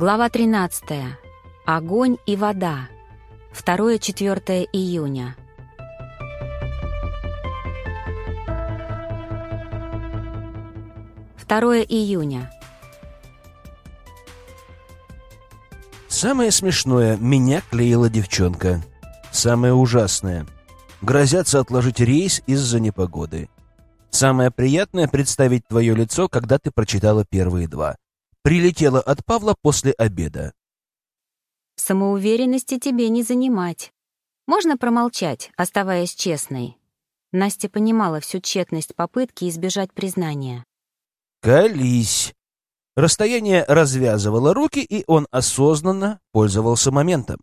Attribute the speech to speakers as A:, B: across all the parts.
A: Глава 13. Огонь и вода. 2-4 июня. Второе июня.
B: Самое смешное, меня клеила девчонка. Самое ужасное. Грозятся отложить рейс из-за непогоды. Самое приятное — представить твое лицо, когда ты прочитала первые два. Прилетела от Павла после обеда.
A: Самоуверенности тебе не занимать. Можно промолчать, оставаясь честной. Настя понимала всю тщетность попытки избежать признания.
B: «Колись!» Расстояние развязывало руки, и он осознанно пользовался моментом.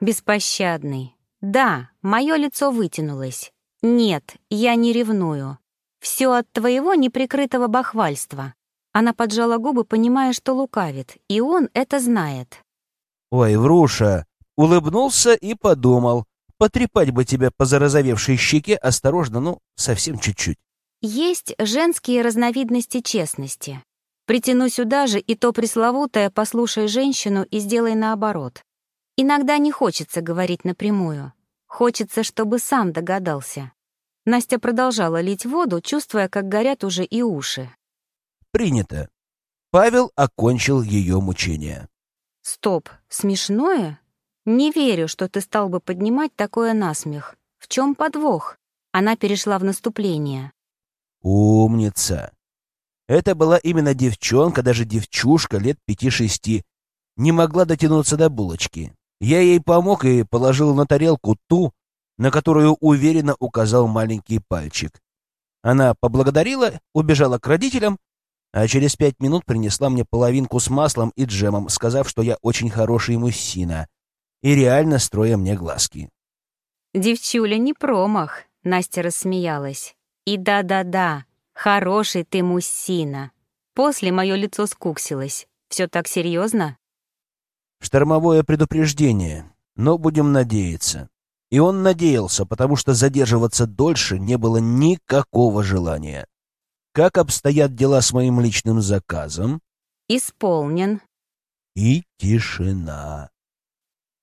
A: Беспощадный. Да, мое лицо вытянулось. Нет, я не ревную. Все от твоего неприкрытого бахвальства. Она поджала губы, понимая, что лукавит, и он это знает.
B: «Ой, Вруша!» Улыбнулся и подумал. Потрепать бы тебя по зарозовевшей щеке осторожно, ну, совсем чуть-чуть.
A: Есть женские разновидности честности. Притяну сюда же и то пресловутое «послушай женщину и сделай наоборот». Иногда не хочется говорить напрямую. Хочется, чтобы сам догадался. Настя продолжала лить воду, чувствуя, как горят уже и уши.
B: Принято. Павел окончил ее мучения.
A: Стоп, смешное? Не верю, что ты стал бы поднимать такое насмех. В чем подвох? Она перешла в наступление.
B: Умница. Это была именно девчонка, даже девчушка лет пяти-шести. Не могла дотянуться до булочки. Я ей помог и положил на тарелку ту, на которую уверенно указал маленький пальчик. Она поблагодарила, убежала к родителям, а через пять минут принесла мне половинку с маслом и джемом, сказав, что я очень хороший мужчина, и реально строя мне глазки.
A: «Девчуля не промах», — Настя рассмеялась. «И да-да-да, хороший ты мужчина». После мое лицо скуксилось. Все так серьезно?
B: Штормовое предупреждение, но будем надеяться. И он надеялся, потому что задерживаться дольше не было никакого желания. Как обстоят дела с моим личным заказом?
A: Исполнен.
B: И тишина.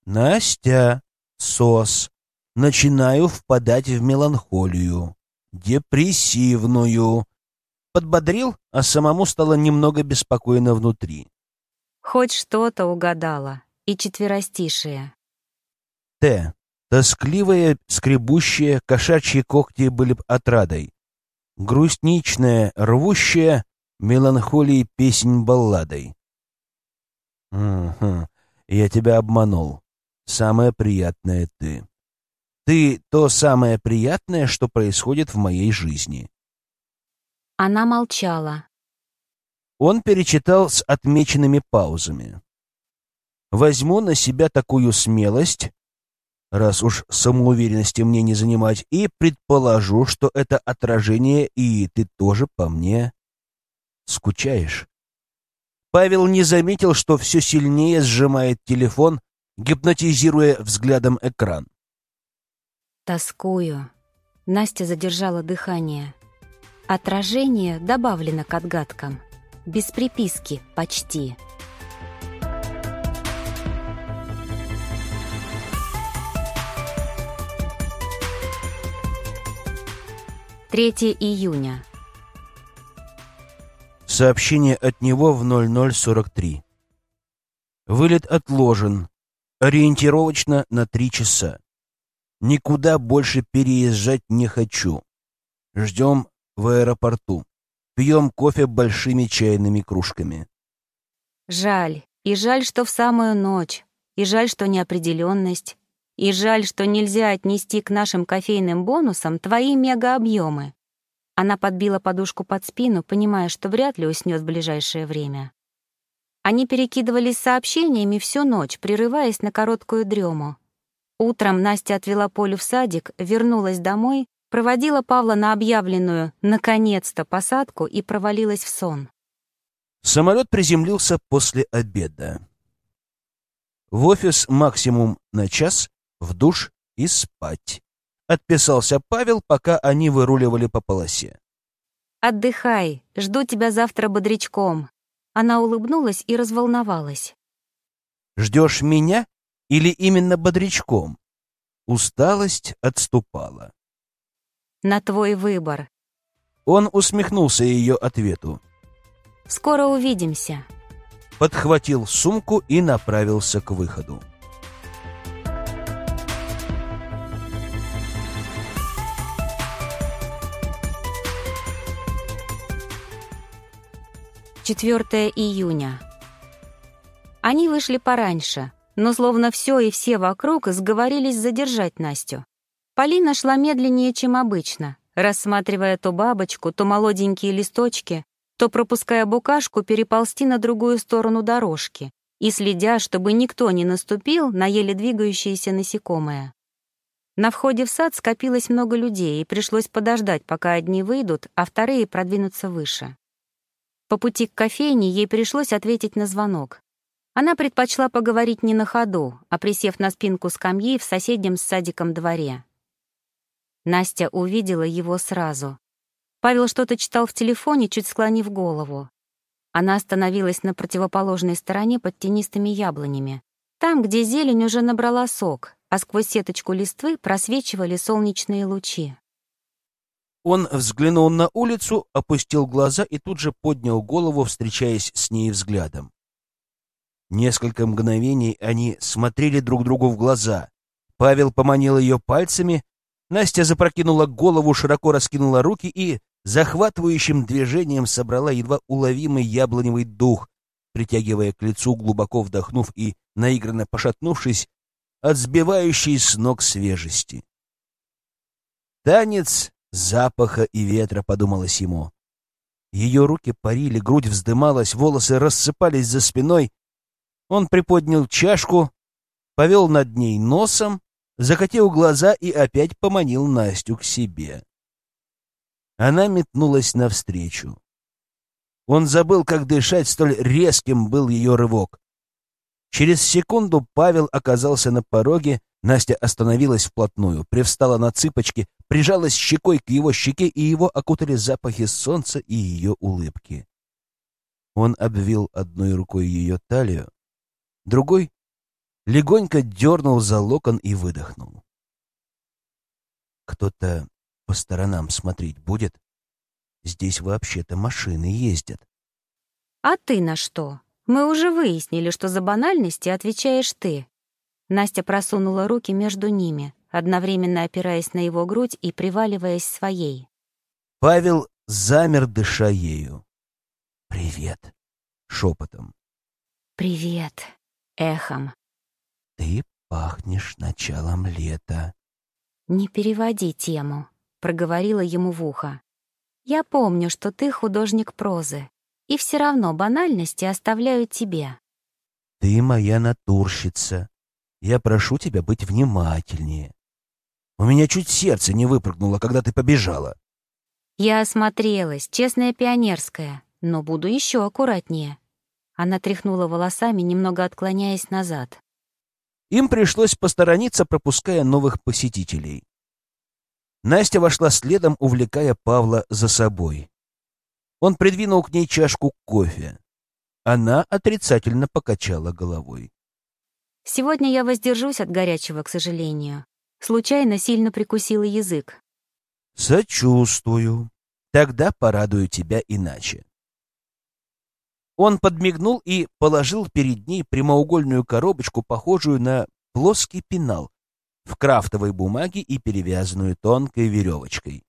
B: Настя, сос. Начинаю впадать в меланхолию. Депрессивную. Подбодрил, а самому стало немного беспокойно внутри.
A: Хоть что-то угадала. И четверостишие.
B: Т. Тоскливые, скребущие, кошачьи когти были б отрадой грустничная, рвущая, меланхолии песнь балладой. Угу, я тебя обманул. Самое приятное ты. Ты то самое приятное, что происходит в моей жизни.
A: Она молчала.
B: Он перечитал с отмеченными паузами. Возьму на себя такую смелость, раз уж самоуверенности мне не занимать, и предположу, что это отражение, и ты тоже по мне скучаешь. Павел не заметил, что все сильнее сжимает телефон, гипнотизируя взглядом экран.
A: «Тоскую». Настя задержала дыхание. Отражение добавлено к отгадкам. Без приписки почти. 3 июня.
B: Сообщение от него в 0043. Вылет отложен. Ориентировочно на три часа. Никуда больше переезжать не хочу. Ждем в аэропорту. Пьем кофе большими чайными кружками.
A: Жаль. И жаль, что в самую ночь. И жаль, что неопределенность. И жаль, что нельзя отнести к нашим кофейным бонусам твои мегаобъемы. Она подбила подушку под спину, понимая, что вряд ли уснет в ближайшее время. Они перекидывались сообщениями всю ночь, прерываясь на короткую дрему. Утром Настя отвела Полю в садик, вернулась домой, проводила Павла на объявленную «наконец-то» посадку и провалилась в сон.
B: Самолет приземлился после обеда. В офис максимум на час, в душ и спать. Отписался Павел, пока они выруливали по полосе.
A: «Отдыхай, жду тебя завтра бодрячком». Она улыбнулась и разволновалась.
B: Ждешь меня или именно бодрячком? Усталость отступала.
A: На твой выбор.
B: Он усмехнулся ее ответу.
A: Скоро увидимся.
B: Подхватил сумку и направился к выходу.
A: 4 июня. Они вышли пораньше, но словно все и все вокруг сговорились задержать Настю. Полина шла медленнее, чем обычно, рассматривая то бабочку, то молоденькие листочки, то пропуская букашку переползти на другую сторону дорожки и следя, чтобы никто не наступил на еле двигающееся насекомое. На входе в сад скопилось много людей, и пришлось подождать, пока одни выйдут, а вторые продвинутся выше. По пути к кофейне ей пришлось ответить на звонок. Она предпочла поговорить не на ходу, а присев на спинку скамьи в соседнем с садиком дворе. Настя увидела его сразу. Павел что-то читал в телефоне, чуть склонив голову. Она остановилась на противоположной стороне под тенистыми яблонями, там, где зелень уже набрала сок, а сквозь сеточку листвы просвечивали солнечные лучи.
B: Он взглянул на улицу, опустил глаза и тут же поднял голову, встречаясь с ней взглядом. Несколько мгновений они смотрели друг другу в глаза. Павел поманил ее пальцами, Настя запрокинула голову, широко раскинула руки и захватывающим движением собрала едва уловимый яблоневый дух, притягивая к лицу, глубоко вдохнув и, наигранно пошатнувшись, от сбивающей с ног свежести. Танец запаха и ветра, подумалось ему. Ее руки парили, грудь вздымалась, волосы рассыпались за спиной. Он приподнял чашку, повел над ней носом, закатил глаза и опять поманил Настю к себе. Она метнулась навстречу. Он забыл, как дышать, столь резким был ее рывок. Через секунду Павел оказался на пороге, Настя остановилась вплотную, привстала на цыпочки, прижалась щекой к его щеке, и его окутали запахи солнца и ее улыбки. Он обвил одной рукой ее талию, другой легонько дернул за локон и выдохнул. «Кто-то по сторонам смотреть будет? Здесь вообще-то машины ездят».
A: «А ты на что? Мы уже выяснили, что за банальности отвечаешь ты». Настя просунула руки между ними, одновременно опираясь на его грудь и приваливаясь своей.
B: Павел замер, дыша ею. «Привет», — шепотом.
A: «Привет», — эхом.
B: «Ты пахнешь началом лета».
A: «Не переводи тему», — проговорила ему в ухо. «Я помню, что ты художник прозы, и все равно банальности оставляю тебе».
B: «Ты моя натурщица. Я прошу тебя быть внимательнее. У меня чуть сердце не выпрыгнуло, когда ты побежала.
A: Я осмотрелась, честная пионерская, но буду еще аккуратнее. Она тряхнула волосами, немного отклоняясь назад.
B: Им пришлось посторониться, пропуская новых посетителей. Настя вошла следом, увлекая Павла за собой. Он придвинул к ней чашку кофе. Она отрицательно покачала головой.
A: «Сегодня я воздержусь от горячего, к сожалению. Случайно сильно прикусила язык.
B: «Сочувствую. Тогда порадую тебя иначе». Он подмигнул и положил перед ней прямоугольную коробочку, похожую на плоский пенал, в крафтовой бумаге и перевязанную тонкой веревочкой.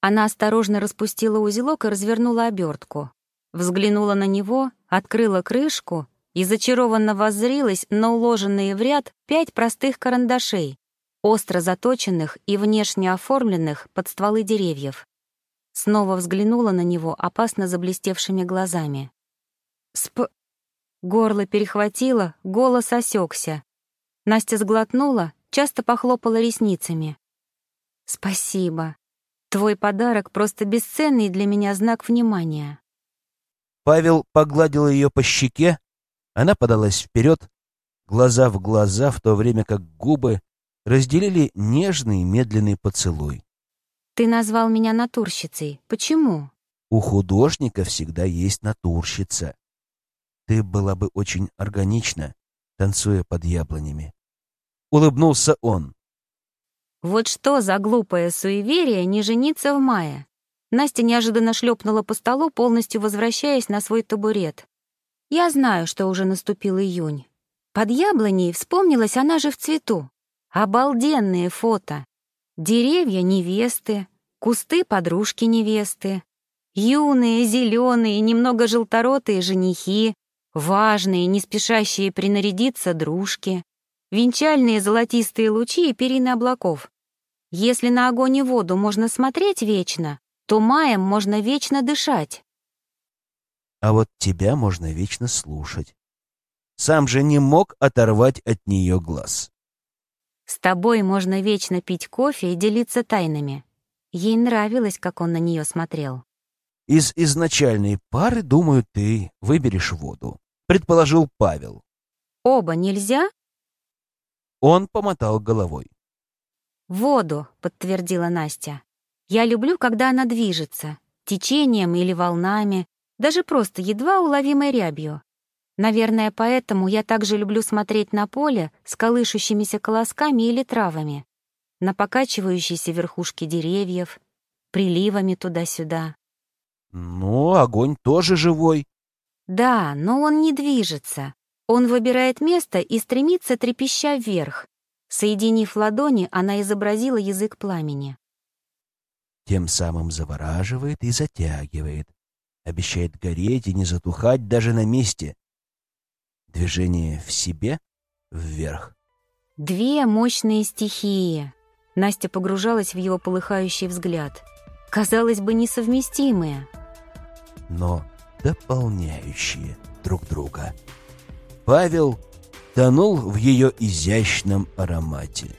A: Она осторожно распустила узелок и развернула обертку. Взглянула на него, открыла крышку и зачарованно воззрилась на уложенные в ряд пять простых карандашей, остро заточенных и внешне оформленных под стволы деревьев. Снова взглянула на него опасно заблестевшими глазами. Сп... Горло перехватило, голос осекся. Настя сглотнула, часто похлопала ресницами. «Спасибо. Твой подарок просто бесценный для меня знак внимания».
B: Павел погладил ее по щеке, она подалась вперед, глаза в глаза, в то время как губы разделили нежный медленный поцелуй.
A: «Ты назвал меня натурщицей. Почему?»
B: «У художника всегда есть натурщица. Ты была бы очень органична, танцуя под яблонями. Улыбнулся он.
A: Вот что за глупое суеверие не жениться в мае? Настя неожиданно шлепнула по столу, полностью возвращаясь на свой табурет. Я знаю, что уже наступил июнь. Под яблоней вспомнилась она же в цвету. Обалденные фото. Деревья невесты, кусты подружки невесты, юные, зеленые, немного желторотые женихи, важные, не спешащие принарядиться дружки, венчальные золотистые лучи и перины облаков. Если на огонь и воду можно смотреть вечно, то маем можно вечно дышать.
B: А вот тебя можно вечно слушать. Сам же не мог оторвать от нее глаз.
A: С тобой можно вечно пить кофе и делиться тайнами. Ей нравилось, как он на нее смотрел.
B: Из изначальной пары, думаю, ты выберешь воду, предположил Павел.
A: Оба нельзя?
B: Он помотал головой.
A: Воду, подтвердила Настя. Я люблю, когда она движется, течением или волнами, даже просто едва уловимой рябью. Наверное, поэтому я также люблю смотреть на поле с колышущимися колосками или травами, на покачивающиеся верхушки деревьев, приливами туда-сюда.
B: Ну, огонь тоже живой.
A: Да, но он не движется. Он выбирает место и стремится, трепеща вверх. Соединив ладони, она изобразила язык пламени.
B: Тем самым завораживает и затягивает, обещает гореть и не затухать даже на месте. Движение в себе вверх.
A: Две мощные стихии. Настя погружалась в его полыхающий взгляд. Казалось бы, несовместимые.
B: Но дополняющие друг друга. Павел тонул в ее изящном аромате.